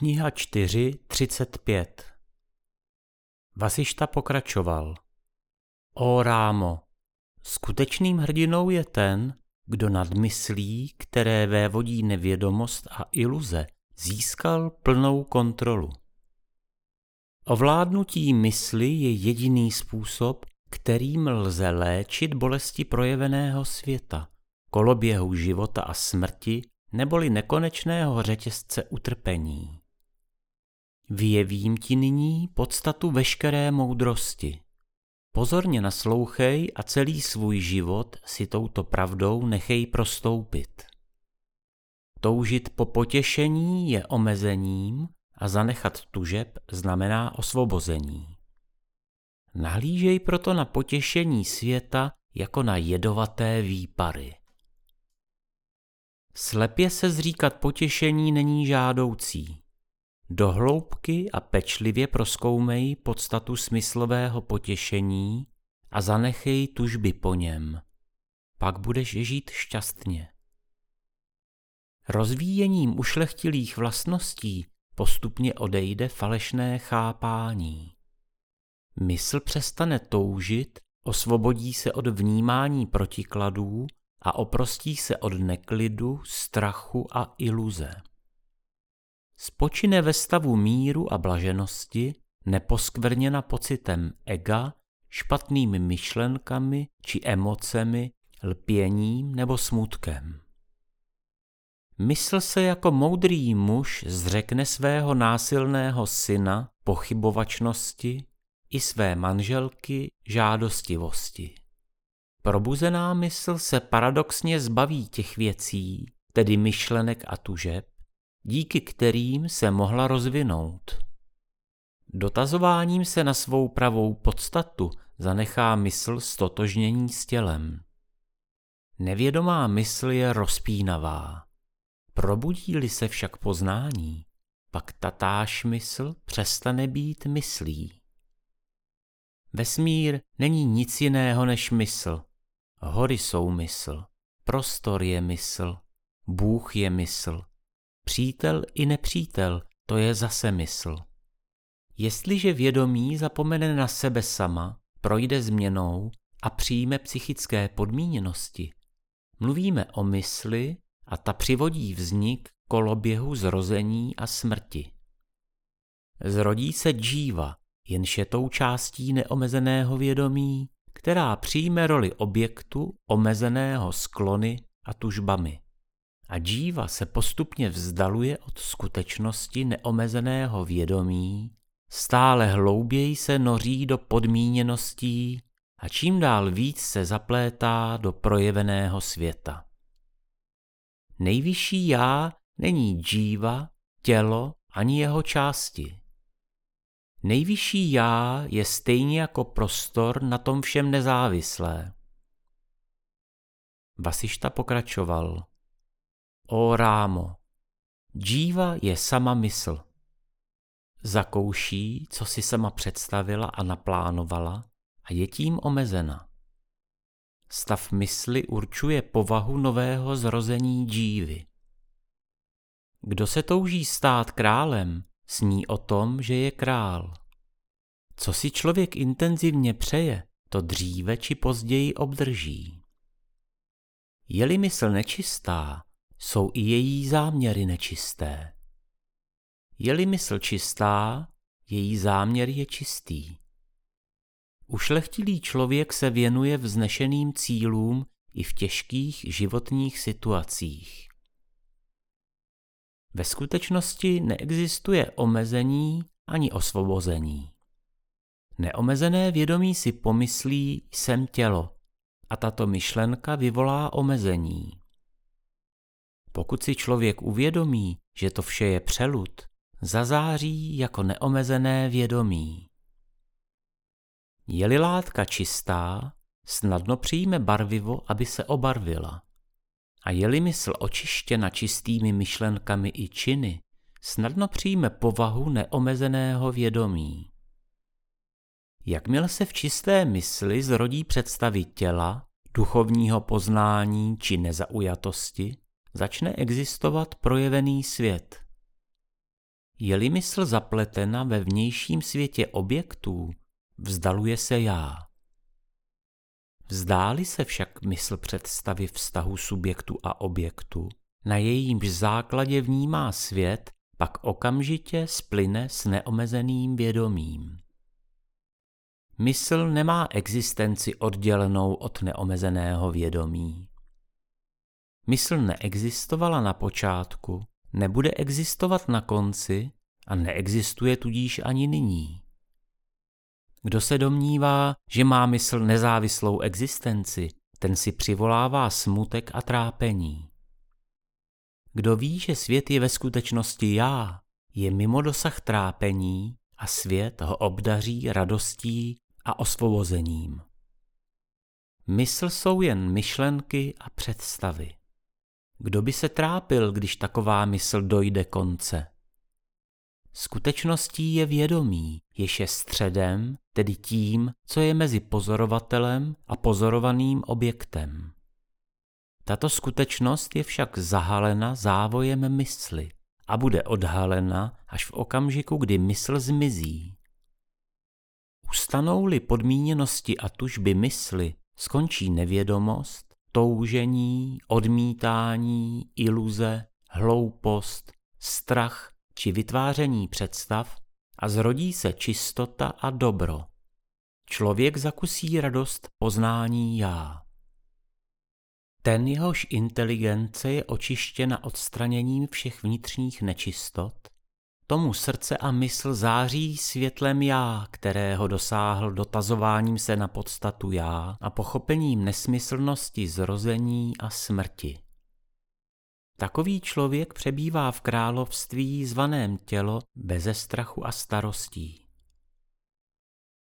Kniha 4.35 Vasišta pokračoval. O Rámo, skutečným hrdinou je ten, kdo nad myslí, které vévodí nevědomost a iluze, získal plnou kontrolu. Ovládnutí mysli je jediný způsob, kterým lze léčit bolesti projeveného světa, koloběhu života a smrti neboli nekonečného řetězce utrpení. Vyjevím ti nyní podstatu veškeré moudrosti. Pozorně naslouchej a celý svůj život si touto pravdou nechej prostoupit. Toužit po potěšení je omezením a zanechat tužeb znamená osvobození. Nahlížej proto na potěšení světa jako na jedovaté výpary. Slepě se zříkat potěšení není žádoucí. Do hloubky a pečlivě proskoumej podstatu smyslového potěšení a zanechej tužby po něm. Pak budeš žít šťastně. Rozvíjením ušlechtilých vlastností postupně odejde falešné chápání. Mysl přestane toužit, osvobodí se od vnímání protikladů a oprostí se od neklidu, strachu a iluze. Spočine ve stavu míru a blaženosti, neposkvrněna pocitem ega, špatnými myšlenkami či emocemi, lpěním nebo smutkem. Mysl se jako moudrý muž zřekne svého násilného syna pochybovačnosti i své manželky žádostivosti. Probuzená mysl se paradoxně zbaví těch věcí, tedy myšlenek a tužeb, díky kterým se mohla rozvinout. Dotazováním se na svou pravou podstatu zanechá mysl stotožnění s tělem. Nevědomá mysl je rozpínavá. Probudí-li se však poznání, pak tatáž mysl přestane být myslí. Vesmír není nic jiného než mysl, Hory jsou mysl, prostor je mysl, Bůh je mysl, přítel i nepřítel, to je zase mysl. Jestliže vědomí zapomene na sebe sama, projde změnou a přijme psychické podmíněnosti, mluvíme o mysli a ta přivodí vznik koloběhu zrození a smrti. Zrodí se džíva, jenž je tou částí neomezeného vědomí, která přijme roli objektu omezeného sklony a tužbami. A džíva se postupně vzdaluje od skutečnosti neomezeného vědomí, stále hlouběji se noří do podmíněností a čím dál víc se zaplétá do projeveného světa. Nejvyšší já není džíva, tělo ani jeho části. Nejvyšší já je stejně jako prostor na tom všem nezávislé. Vasišta pokračoval. O Rámo, džíva je sama mysl. Zakouší, co si sama představila a naplánovala a je tím omezena. Stav mysli určuje povahu nového zrození džívy. Kdo se touží stát králem, sní o tom, že je král. Co si člověk intenzivně přeje, to dříve či později obdrží. Je-li mysl nečistá, jsou i její záměry nečisté. Je-li mysl čistá, její záměr je čistý. Ušlechtilý člověk se věnuje vznešeným cílům i v těžkých životních situacích. Ve skutečnosti neexistuje omezení ani osvobození. Neomezené vědomí si pomyslí jsem tělo a tato myšlenka vyvolá omezení. Pokud si člověk uvědomí, že to vše je přelud, zazáří jako neomezené vědomí. Je-li látka čistá, snadno přijme barvivo, aby se obarvila. A je-li mysl očištěna čistými myšlenkami i činy, snadno přijme povahu neomezeného vědomí. Jakmile se v čisté mysli zrodí představy těla, duchovního poznání či nezaujatosti, začne existovat projevený svět. Je-li mysl zapletena ve vnějším světě objektů, vzdaluje se já. Vzdáli se však mysl představy vztahu subjektu a objektu, na jejímž základě vnímá svět, pak okamžitě splyne s neomezeným vědomím. Mysl nemá existenci oddělenou od neomezeného vědomí. Mysl neexistovala na počátku, nebude existovat na konci a neexistuje tudíž ani nyní. Kdo se domnívá, že má mysl nezávislou existenci, ten si přivolává smutek a trápení. Kdo ví, že svět je ve skutečnosti já, je mimo dosah trápení a svět ho obdaří radostí a osvobozením. Mysl jsou jen myšlenky a představy. Kdo by se trápil, když taková mysl dojde konce? Skutečností je vědomí, jež je středem, tedy tím, co je mezi pozorovatelem a pozorovaným objektem. Tato skutečnost je však zahalena závojem mysli a bude odhalena až v okamžiku, kdy mysl zmizí. Ustanou-li podmíněnosti a tužby mysli, skončí nevědomost, toužení, odmítání, iluze, hloupost, strach či vytváření představ a zrodí se čistota a dobro. Člověk zakusí radost poznání já. Ten jehož inteligence je očištěna odstraněním všech vnitřních nečistot, tomu srdce a mysl září světlem já, kterého dosáhl dotazováním se na podstatu já a pochopením nesmyslnosti zrození a smrti. Takový člověk přebývá v království zvaném tělo beze strachu a starostí.